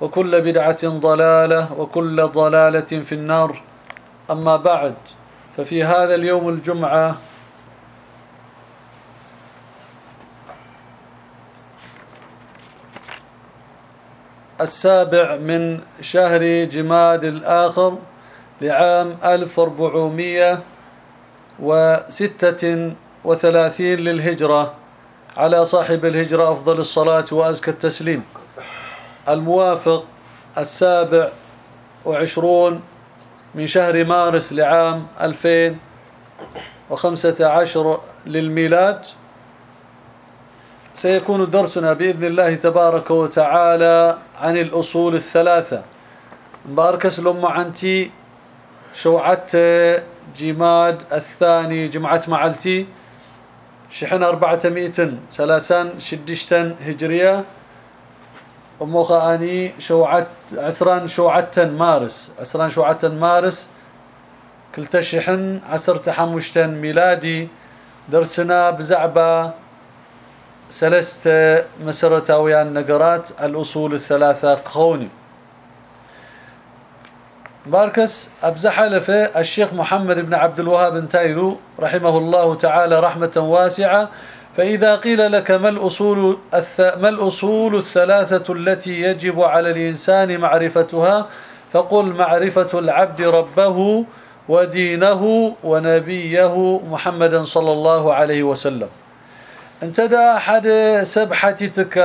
وكل بدعة ضلالة وكل ضلالة في النار. أما بعد ففي هذا اليوم الجمعة السابع من شهر جماد الآخر لعام 1436 للهجرة على صاحب الهجرة أفضل الصلاة وأزكى التسليم. الموافق السابع وعشرون من شهر مارس لعام 2015 للميلاد. سيكون درسنا بإذن الله تبارك وتعالى عن الأصول الثلاثة. مباركس لما عنتي شوعت جماد الثاني جمعة معلتي شحن أربعة مئة سلاسان شدشتن هجرية. وموخا أني شوعت عسران شوعتن مارس عسران شوعتن مارس كلتا شحن عسر تحمشتن ميلادي درسنا بزعبة سلست مسرتاويان نقرات الأصول الثلاثة قوني باركس أبزح لفه الشيخ محمد بن عبد الوهاب انتايلو رحمه الله تعالى رحمة واسعة فإذا قيل لك ما الأصول ما الأصول الثلاثة التي يجب على الإنسان معرفتها فقل معرفة العبد ربه ودينه ونبيه محمدا صلى الله عليه وسلم. انت دا حد سبحتك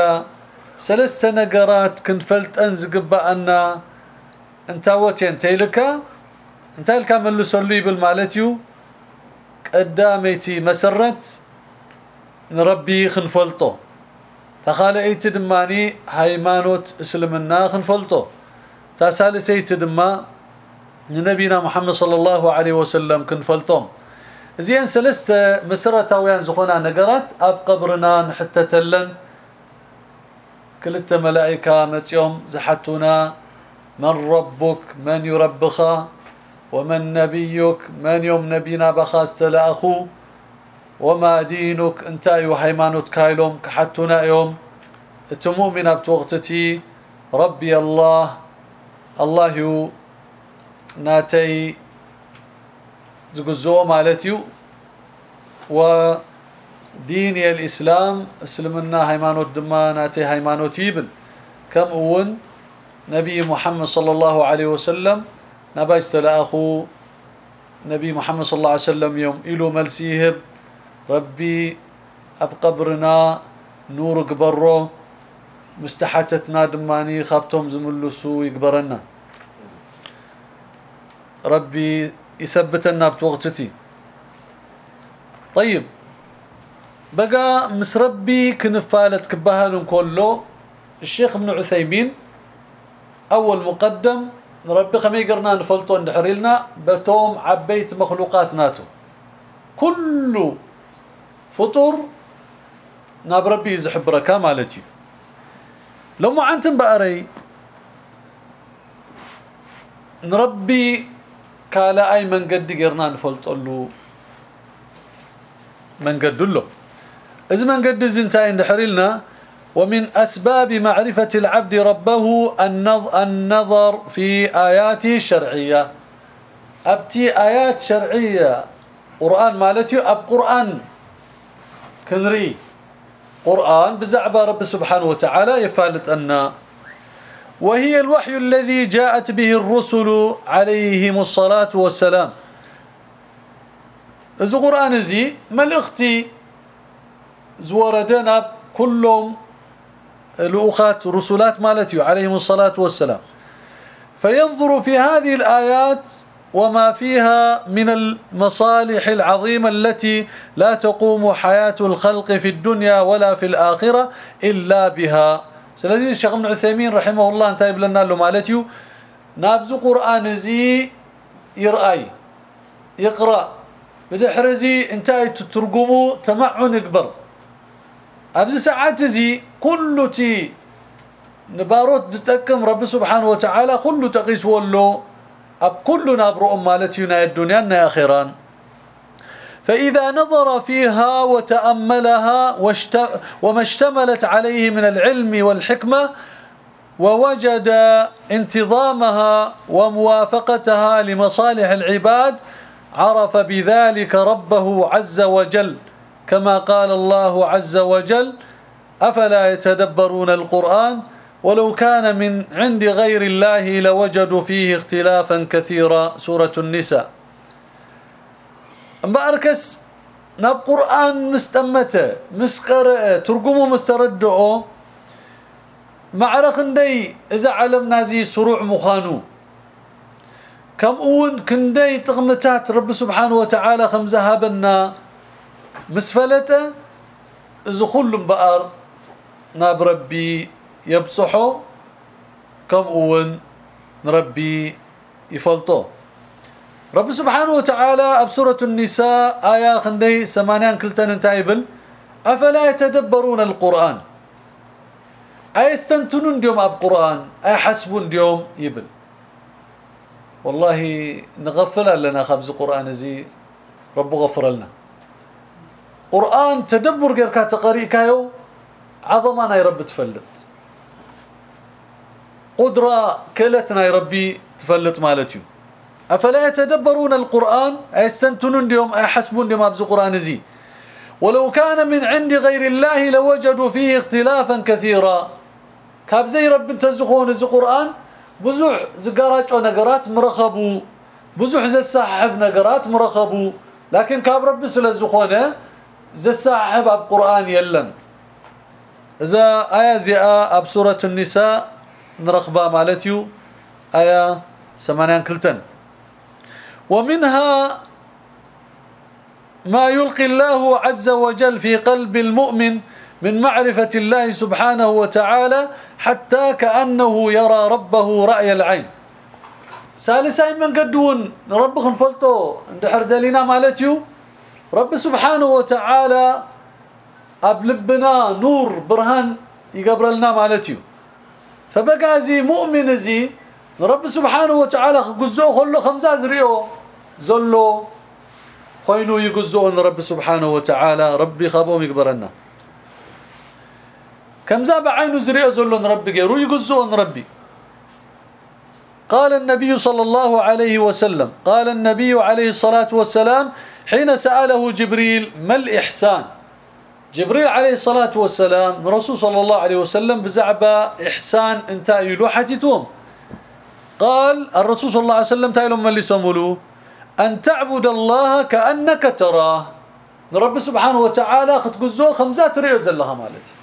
سلسة نقرات كنت فلت انزق بأن أنت وتين تيلك أنت لك ملسوا لي بالمالتيو؟ قداميتي مسرت؟ نربي خنفلطو تخالئيت دماني هايمانوت إسلمنا خنفلطو تسالسيت دما نبينا محمد صلى الله عليه وسلم كنفلطوم زين سلسته مسرتاويان زخونا نقرات أب قبرنا نحتتلن كلتا ملائكة متيوم زحتونا من ربك من يربخا ومن نبيك من يوم نبينا بخاست لأخو. وما دينك انت ايو هيمانوت كايلوم كحتنا يوم. تمؤمن بتوقتتي ربي الله الله يو ناتي زغزو مالتيو وديني الإسلام إسلمنا هيمانوت دما ناتي هيمانوت يبن. كم أون؟ نبي محمد صلى الله عليه وسلم نبايست أخو نبي محمد صلى الله عليه وسلم يوم إلو ملسيهب. ربي أب قبرنا نور قبرو مستحتتنا دماني خابتهم زملسو يقبرنا. ربي يثبتنا بتوقتتي. طيب بقى مس ربي كنفالت كبهل كله الشيخ ابن عثيمين أول مقدم ربي خمي قرنا نفلطو ندحريلنا بتوم عبيت مخلوقات ناتو. كل فطور ناب ربي يزحب بركة مالتي. لو ما عنتم بقري نربي كالا أي من قد قرنا نفلطلو من قد له اذا من قد زنتين دحرلنا ومن أسباب معرفة العبد ربه النظر في آياته الشرعية أبتي آيات شرعية قرآن مالتي أب قرآن. كنري قرآن بزعبة رب سبحانه وتعالى يفالت أن وهي الوحي الذي جاءت به الرسل عليهم الصلاة والسلام إذا قرآن زي ملأختي زوردنا كلهم الأخات رسولات مالتي عليهم الصلاة والسلام فينظر في هذه الآيات وما فيها من المصالح العظيمة التي لا تقوم حياة الخلق في الدنيا ولا في الآخرة إلا بها. سلازي الشيخ ابن عثيمين رحمه الله انتهي لنا له مالتيو نابز قرآن زي يرأي يقرأ بدحرزي انتهي تترقمو تمعن اكبر أبز ساعات زي كل تي نباروت تتكم رب سبحانه وتعالى كل تقيس ولو أب كلنا برؤ مالتنا الدنيا أخيرا فإذا نظر فيها وتأملها وما اشتملت عليه من العلم والحكمة ووجد انتظامها وموافقتها لمصالح العباد عرف بذلك ربه عز وجل. كما قال الله عز وجل أفلا يتدبرون القرآن؟ ولو كان من عند غير الله لوجدوا فيه اختلافا كثيرا سورة النساء. أركس ناب قرآن مستمتة مسقرأ ترجمة مستردعه معرخ ندي إذا علمنا زي سروع مخانو. كم أون كندي تغمتات رب سبحانه وتعالى خم ذهبنا مسفلته إذا كلهم بقر ناب ربي يبصحوا كم أون نربي يفلطوا رب سبحانه وتعالى بسورة النساء آية خندي سمانيان كلتان انتايبل أفلا يتدبرون القرآن؟ أي استنتنون ديوم أب قرآن؟ أي حسبون ديوم يبل والله نغفل لنا خبز قرآن زي رب غفر لنا قرآن تدبر غير كاتقري كايو عظمنا يا رب تفلت. قدرة كلتنا يا ربي تفلت مالتيو. أفلا يتدبرون القرآن؟ ايستنتنون ديوم ايحسبون ديوم أبز قرآن زي. ولو كان من عند غير الله لوجدوا فيه اختلافا كثيرا. كاب زي رب تزخون زي قرآن؟ بزح زقارات نقرات مرخبوا بزح زساحب نقرات مرخبوا لكن كاب رب سلزخونه زساحب أب قرآن يلن. إذا آية زي أب سورة النساء نرخبا مالتيو آية 80 كلتن ومنها ما يلقي الله عز وجل في قلب المؤمن من معرفة الله سبحانه وتعالى حتى كأنه يرى ربه رأي العين. ثالثا من قدون رب خنفلتو اندحر دلينا مالتيو رب سبحانه وتعالى أبلبنا نور برهان يقبر لنا مالتيو. فبقى زي مؤمن زي رب سبحانه وتعالى قزوه كله خمسة زريو زلو خوينو يقزون رب سبحانه وتعالى ربي خابهم يكبرنا كم زاب عينو زريء زلون ربي غيرو يقزون ربي. قال النبي صلى الله عليه وسلم قال النبي عليه الصلاة والسلام حين سأله جبريل ما الإحسان؟ جبريل عليه الصلاة والسلام رسول صلى الله عليه وسلم بزعبة إحسان انتا يلوحتتهم قال الرسول صلى الله عليه وسلم تايلهم من اللي سمولوه أن تعبد الله كأنك تراه. رب سبحانه وتعالى ختقزو خمسات ريوز الله مالتي.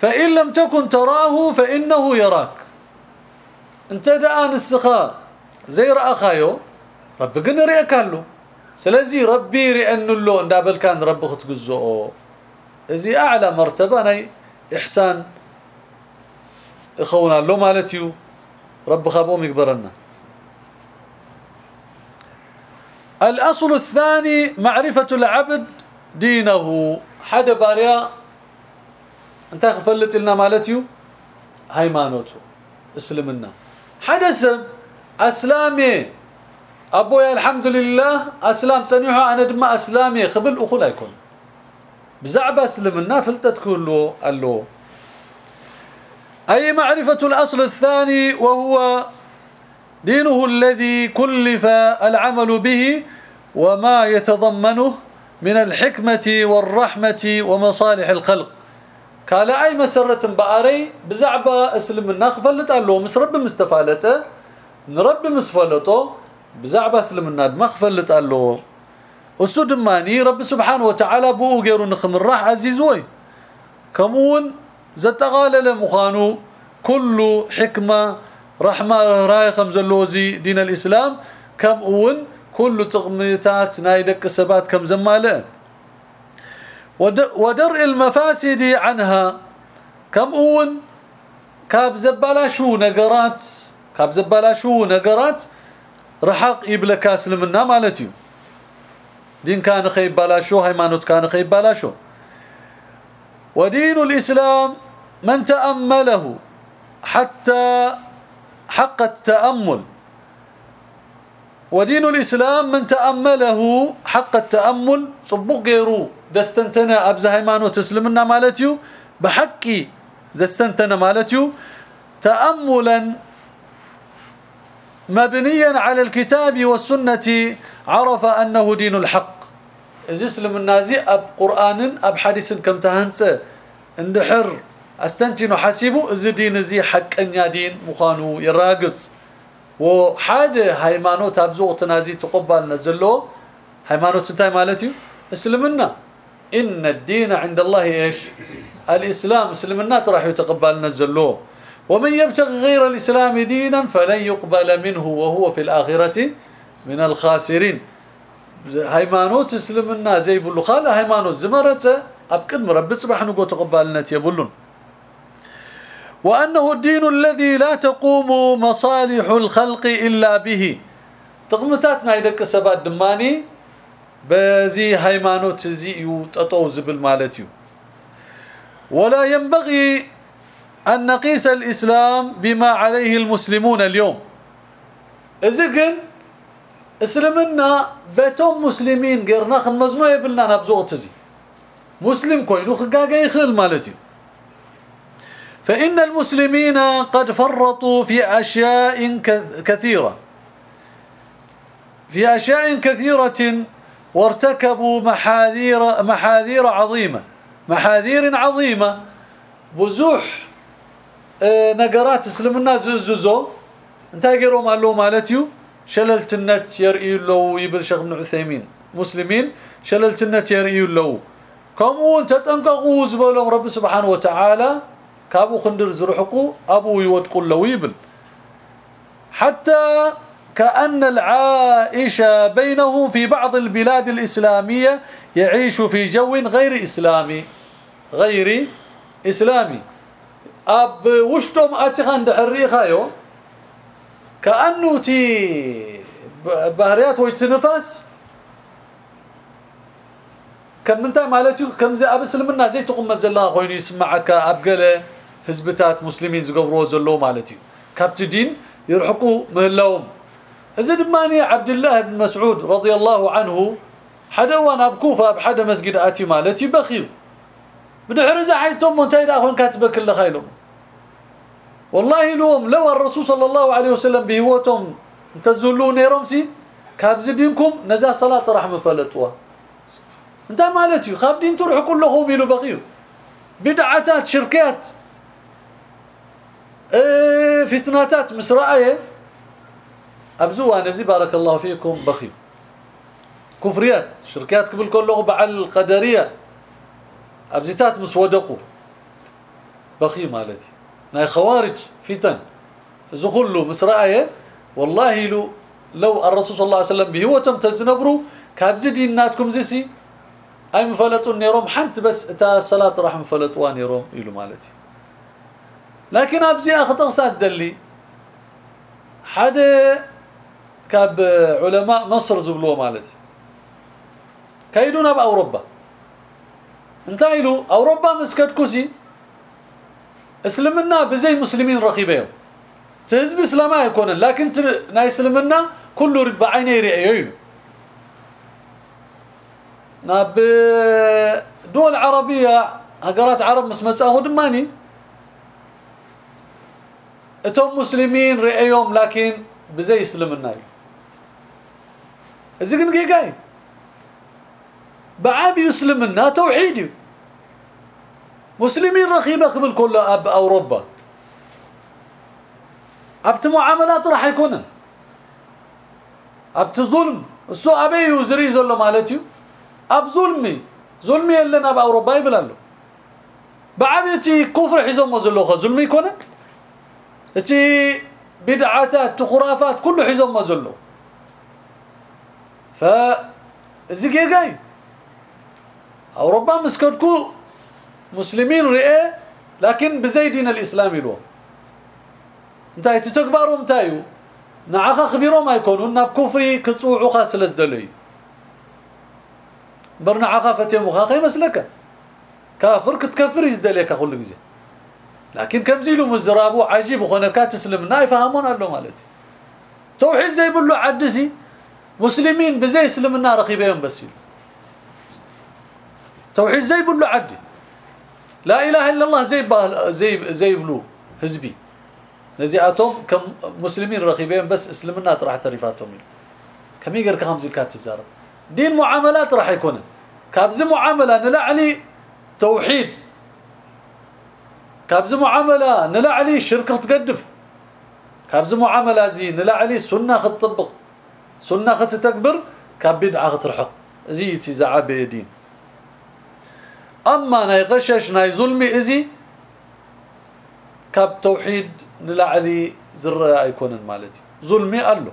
فإن لم تكن تراه فإنه يراك. انت دعان السخاء. زي رأخايو رب قن رئيك سلازي ربي رئن له اندابل كان رب ختقزو ازي أعلى مرتبة ني إحسان إخونا له مالتيو رب خابوم يكبرنا الأصل الثاني معرفة العبد دينه. حدا باريا انت خفلت لنا مالتيو؟ هيمانوتو اسلمنا. سب أسلامي. ابويا الحمد لله أسلام صنيحو أنا دما أسلامي خبل اخو لا يكون بزعبه أسلمنا فلتت كله قال أي معرفة الأصل الثاني؟ وهو دينه الذي كلف العمل به وما يتضمنه من الحكمة والرحمة ومصالح الخلق. قال أي مسرة بأري؟ بزعبة أسلمنا خفلت له مس رب مستفالته نرب مسفلته بزعبه أسلمنا دماغ فلت قال له اسو رب سبحانه وتعالى بو غير نخم الراح عزيز وي. كمون زتغال لمخانو كل حكمة رحمة راي خمزلوزي دين الإسلام. كم اون كل تغميتات نايدك سبات كم زمالة. ودرء المفاسد عنها. كم اون كاب زبالاشو نقرات كاب زبالاشو نقرات رحق يبلك اسلمنا مالتي دين كان خيب بلاشو هيمانوت كان خيب بلاشو. ودين الإسلام من تأمله حتى حق التأمل. ودين الإسلام من تأمله حق التأمل صبق غيرو دستنتنا أبز هيمانوت تسلمنا مالتيو بحقي دستنتنا مالتيو. تأملا مبنيا على الكتاب والسنة عرف أنه دين الحق. إذا اسلم النازي أب قرآن أب حديث كم تهنس اندحر استنتنو حسيبو إذا دين زي حق أن دين مخانو يراقص وحاد هايمانوت أبزو تنازي تقبل نزلو هايمانوت انتهي مالتي اسلمنا إن الدين عند الله إيش الإسلام اسلمنا راح يتقبل نزلوه ومن يبتغي غير الإسلام دينا فلن يقبل منه وهو في الآخرة من الخاسرين. هيمانوت اسلمنا زي بلو خال هيمانوت زمرته ابقد مرب صباح نقو تقبلنا يبلون وأنه الدين الذي لا تقوم مصالح الخلق إلا به. تقمتاتنا يدك سبات دماني بزي هيمانوت زي يططو زبل مالتيو. ولا ينبغي أن نقيس الإسلام بما عليه المسلمون اليوم. إذن اسلمنا بتوم مسلمين غيرنا خمزنو يبلنا نبزو تزي مسلم كوينو خقاقا يخل مالتي. فإن المسلمين قد فرطوا في أشياء كثيرة. في أشياء كثيرة وارتكبوا محاذير محاذير عظيمة. محاذير عظيمة. بزوح ነገራት እስልምና ዝዝዞ እንታይ ገይሮም ኣለው ማለት እዩ ሸለልትነት የርእዩ ኣለው ይብል ሸክ ብን ዑሰይሚን ሙስሊሚን ሸለልትነት የርእዩ ኣለው ከምኡውን ተጠንቀቁ ዝበሎም ረቢ ስብሓን ወተዓላ ካብኡ ክንድር ዝርሕቁ ኣብኡ ይወድቁ ኣለው ይብል حتى كأن العائش بينه في بعض البلاد الإسلامية يعيش في جو غير إسلامي غير إسلامي أب وشتم اتخا اندحريخايو كانه تي بهريات ويتنفس كم انت مالتي كم زي اب اسلمنا زي تقوم زلا خويني يسمعك ابقله حزبتات مسلمين زغبرو زلو مالتي. كابت دين يرحقوا مهلوم إذا دماني عبد الله بن مسعود رضي الله عنه حدا وأنا بكوفه بحدا مسجد أتي مالتي بخيل بدحر اذا حيتم منتهي اخون كاتبك الله خيلهم. والله لهم لو الرسول صلى الله عليه وسلم بهوتهم تزلون يرمسي كابز دينكم نزا صلاة رحمه فلتوا. انت مالتي خاب دين تروح كلهم يلو بغيو بدعتات شركات. إيه فتناتات مسرعيه ابزوا نزي بارك الله فيكم بخيو. كفريات شركات قبل كله بعل القدرية. أبزيتات مسودقوا بخي مالتي ناي خوارج فتن. زخلوا مسرأيه والله لو لو الرسول صلى الله عليه وسلم بهوتم تزنبروا كابزدي ناتكم زسي أي مفلطوا نيروم حنت بس تا الصلاه راح مفلطوا نيروم يلو مالتي. لكن ابزي اخطقسات دلي حدا كاب علماء مصر زبلوا مالتي. باوروبا انتايلو أوروبا. مسكت كوسي اسلمنا بزي مسلمين رقيبين تهزب اسلام يكون لكن ناي اسلمنا كل بعيني رأيه ناب دول عربية هقرات عرب مسمساه دماني اتهم مسلمين رأيهم لكن بزي اسلمنا كن جاي بعابي يسلمنا توحيدي مسلمين رخيبه قبل كل أب اوروبا ابت معاملات راح يكون. ابت ظلم السو أبي يزري زلو مالتي أب ظلمي. ظلمي لنا باوروبا يبلالو بعبيتي كفر حزم مزلو ظلمي يكون. اتي بدعات خرافات كله حزم مزلو ف زيجي جاي اوروبا مسكتكو مسلمين رئه لكن بزيدين الإسلام له انتي تتكبروا انتايو نعخ خبيرو ما يكونوا ناب كفري كصوعو خاسلس دلي برنا عقافته مخاقي مسلك كافر كتكفر يزدلك كل غزي لكن كم زيلو مزرابو عجيب وخنكا تسلمنا يفهمون الله مالتي. توحيد زي بلو عدسي مسلمين بزي اسلمنا رقيبين بس توحيد زي بلو عدي. لا إله إلا الله زي زي زي بلو حزبي. كم مسلمين رقيبين بس اسلمنا راح تعرفاتهم كم يقر كم زي كات الزارب دين معاملات راح يكون. كابز معاملة نلعلي توحيد. كابز معاملة نلعلي شركة تقدف. كابز معاملة زي نلعلي سنة تطبق سنة تتكبر كاب بدعة ترحق زي تزعى بيدين. أما ناي غشش ناي ظلمي إزي كاب توحيد نلعلي زر ايكون مالتي. ظلمي له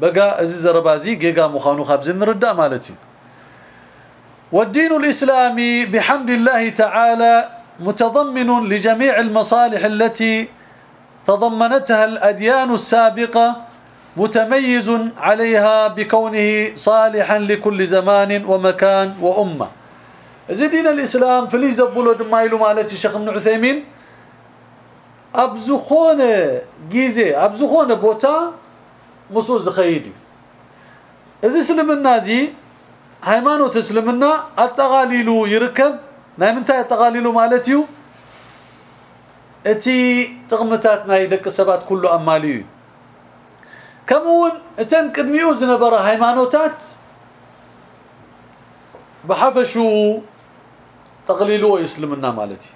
بقى إزي زربازي جيجا مخانو خبز نردا مالتي. والدين الإسلامي بحمد الله تعالى متضمن لجميع المصالح التي تضمنتها الأديان السابقة متميز عليها بكونه صالحا لكل زمان ومكان وأمة. زي دين الإسلام فلي زبولو دمايلو مالتي شيخ ابن عثيمين ابزخونه جيزي ابزخونه بوتا مسو زخيدي اذا سلمنا زي ሃይማኖት እስልምና አጠቃሊሉ ይርከብ ናይ ምንታይ አጠቃሊሉ ማለት እዩ እቲ ጥቅምታት ናይ ደቂ ሰባት ኩሉ ኣማሊ እዩ ከምኡውን እተን ቅድሚኡ ዝነበረ ሃይማኖታት ብሓፈሹ تقليل ويسلمنا مالتي.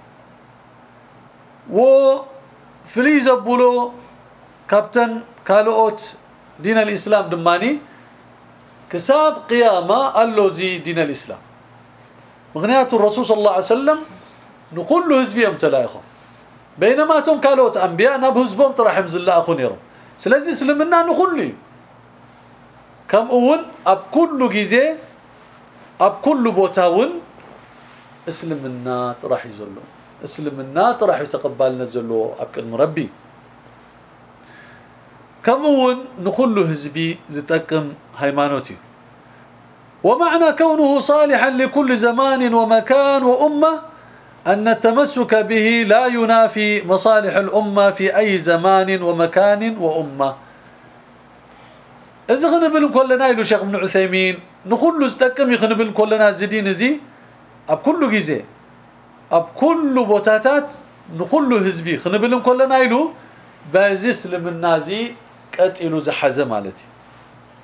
و فليز بولو كابتن كالوت دين الإسلام دماني كساب قيامة اللوزي دين الإسلام. مغنيات الرسول صلى الله عليه وسلم نقول له حزب امتلايخو بينما تم كالوت أنبياء ناب حزبهم طرح حمز الله أخو نيرو. سلازي سلمنا نقول كم اول أب كل جيزة أب كل بوتاون اسلمنا طرح يزلو اسلمنا طرح يتقبلنا زلو اب قدم ربي كمون نقول له حزبي زتقم هيمانوتي. ومعنى كونه صالحا لكل زمان ومكان وأمة أن التمسك به لا ينافي مصالح الأمة في أي زمان ومكان وأمة. إذا خنبل كلنا يلو شيخ ابن عثيمين نقول له استقم يخنبل كلنا زدين زي أب كل جزء أب كل بوتاتات نقول له حزبي خنبل كلنا يلو بازيس لمنازي قتلو زحزه مالتي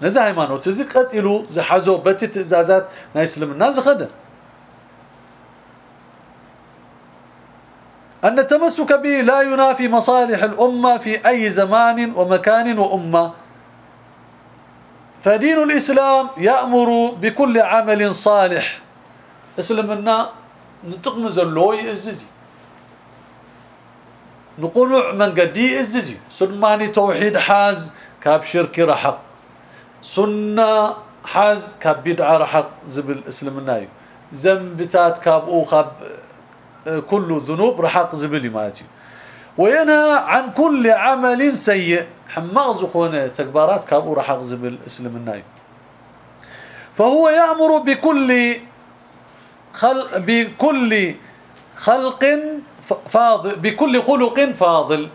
نزا ሃይማኖት እዚ ቀጢሉ ዝሓዞ በቲ ትእዛዛት ናይ እስልምና ዝኸደ أن التمسك به لا ينافي مصالح الأمة في أي زمان ومكان وأمة فدين الإسلام يأمر بكل عمل صالح اسلمنا نتقم زلو يأززي نقول من قدي يأززي سلماني توحيد حاز كاب شركي رحق سنة حاز كاب بدعة رحق زبل اسلمنا ذنبتات كاب خاب كل ذنوب رحق زبل ماتي وينهى عن كل عمل سيء حماق زخونه تكبارات كابو رحق زبل اسلمنا فهو يأمر بكل خل بكل خلق فاضل بكل خلق فاضل.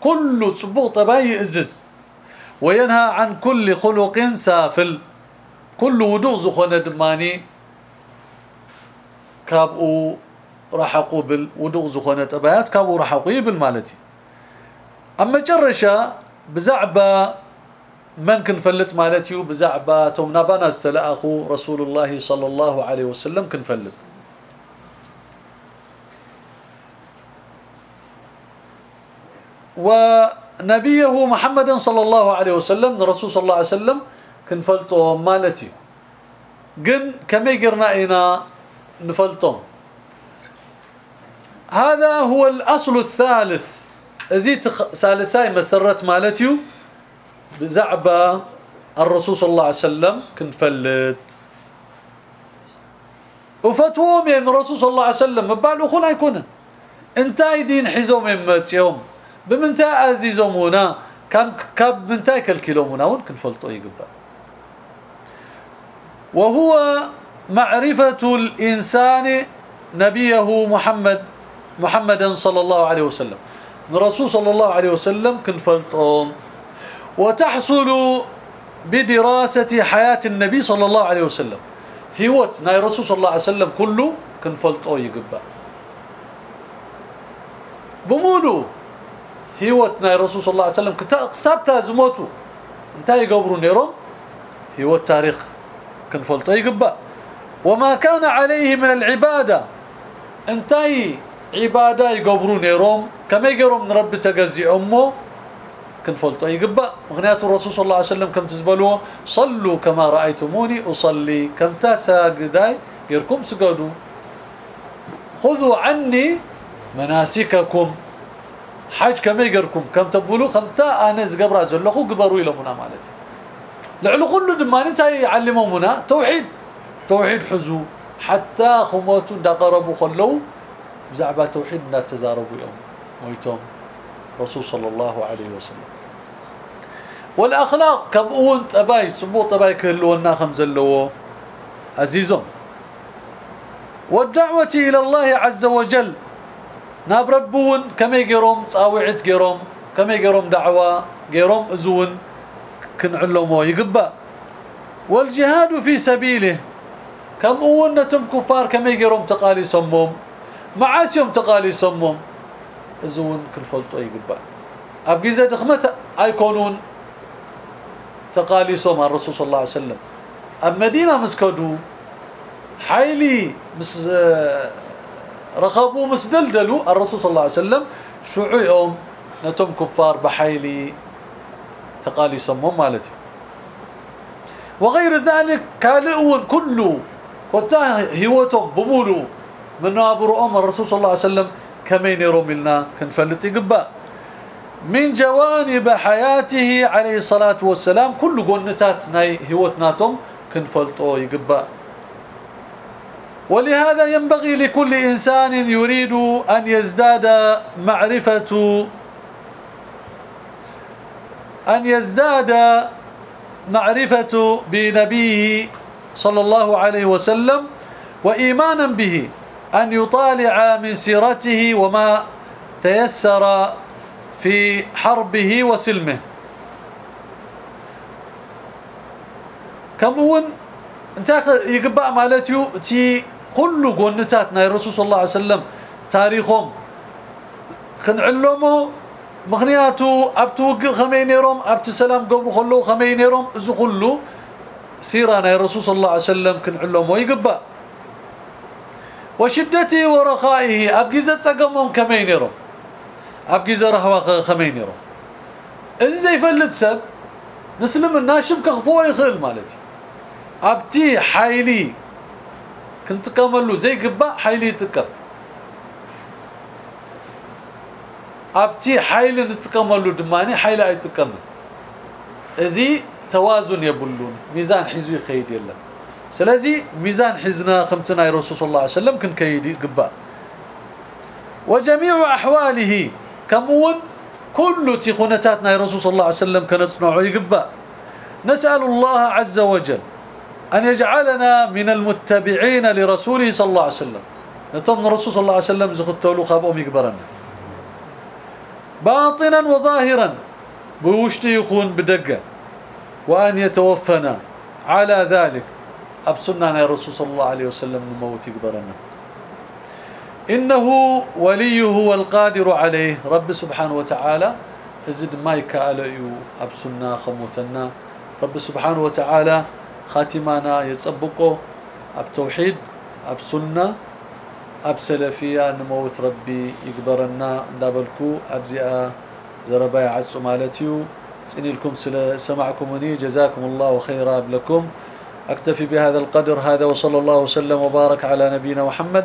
كل صبوغ طباي ازز وينهى عن كل خلق سافل. كل وضوء زخونة دماني. كابو رحقوا بالوضوء زخونة طبيات كابو رحقوا بالمالتي أما جرشا بزعبة من كنفلت مالتيو بزعبة توم نبانا استلأخو رسول الله صلى الله عليه وسلم كنفلت ونبيه محمد صلى الله عليه وسلم الرسول صلى الله عليه وسلم كنفلطهم مالتي جن كما يقرنا اينا نفلطهم هذا هو الأصل الثالث. ازيت ثالثاي مسرت مالتيو بزعبه الرسول صلى الله عليه وسلم كنفلت وفتوهم يعني الرسول صلى الله عليه وسلم مبالو خنا يكون انتاي دين حزوم يوم بمنتاي عزيزومونا كان كاب منتاي كالكيلومونا ون كنفلطو يقبا وهو معرفة الإنسان نبيه محمد محمدا صلى الله عليه وسلم. الرسول صلى الله عليه وسلم كنفلطهم وتحصل بدراسة حياة النبي صلى الله عليه وسلم. هيوت ناي رسول صلى الله عليه وسلم كله كنفلطو يقبأ. بمولو. هيوت ناي رسول صلى الله عليه وسلم كتاب زموتو. انت يقبروا نيرهم هيوت تاريخ كنفلطو يقبأ. وما كان عليه من العبادة. انتي عبادة يقبروا نيرهم كما يقروا من رب تقزي كنفلطو يقبا مغنيات الرسول صلى الله عليه وسلم كم تزبلوا صلوا كما رأيتموني أصلي. كم تساقداي يركم سجدوا خذوا عني مناسككم. حاج كما يقركم. كم تقولوا خمتا أنا زقبرا زلخو قبروا لهنا مالتي. لعلو كله دمان انت يعلمونا توحيد توحيد حزو. حتى خموتو دقربوا خلو بزعبا توحيد لا تزاربوا يوم. ويتم رسول صلى الله عليه وسلم. والأخلاق كبون تباي سبو تباي كلونا خمزلو عزيزهم والدعوة إلى الله عز وجل. ناب ربون كما يقرم؟ صاوعت قرم. كما يقرم دعوة؟ قرم أزون. كنعلمو يقبا والجهاد في سبيله. كم اونتم كفار كما يقرم؟ تقالي سموم معاسيهم تقالي سموم أزون كنفلطو يقبا ابجيزه دخمت ايكونون تقالي سوم الرسول صلى الله عليه وسلم اب مدينه مسكدو حيلي مس رخبوا مسدلدلوا الرسول صلى الله عليه وسلم شعوهم نتم كفار بحيلي تقالي سمهم مالتي وغير ذلك كالئون كله وتا هيوتهم بمولو من ابو ام الرسول صلى الله عليه وسلم كمين يرملنا كنفلت يقبا من جوانب حياته عليه الصلاة والسلام كل قنتات ناي هيوتناتهم كنفلطو يقبأ. ولهذا ينبغي لكل إنسان يريد أن يزداد معرفة أن يزداد معرفة بنبيه صلى الله عليه وسلم وإيمانا به أن يطالع من سيرته وما تيسر في حربه وسلمه. كمون انت يقبع مالتيو تي كل قنتاتنا الرسول صلى الله عليه وسلم تاريخهم. خنعلمو مغنياتو ابتوق خمينيرهم ابت سلام قبل خلو خمينيرهم ازو كله سيرانا الرسول صلى الله عليه وسلم كنعلمو يقبع. وشدته ورخائه ابجيزه صقمهم كمينيرهم ابجيزه رهوا خمينيرهم اذا زي فلت سب نسلم الناشم كخفوه يخل مالتي ابتي حيلي كنت كملو زي قبا حيلي تكر ابتي حيل نتكملو دماني حيل اي تكمل ازي توازن يبلون ميزان حزو خيد يلا سلازي ميزان حزنا خمتنا رسول الله عليه وسلم كن كيدي قبا وجميع احواله كمون كل تخونتاتنا يا رسول الله عليه وسلم كنصنعوا يقبا نسأل الله عز وجل أن يجعلنا من المتبعين لرسوله صلى الله عليه وسلم. نتم الرسول صلى الله عليه وسلم زغتولو خابهم يكبرنا باطنا وظاهرا بوشتي يخون بدقة. وأن يتوفنا على ذلك. أبسلنا يا رسول صلى الله عليه وسلم نموت يقبرنا إنه وليه والقادر عليه. رب سبحانه وتعالى إزد ما يكاليو أبسلنا خموتنا. رب سبحانه وتعالى خاتمانا يتصبقه التوحيد أبسلنا أبسلفيا نموت ربي يقبرنا دابلكو أبزئا زرباي عصو مالتيو. لكم سمعكمني جزاكم الله خيرا لكم. أكتفي بهذا القدر هذا وصلى الله وسلم وبارك على نبينا محمد.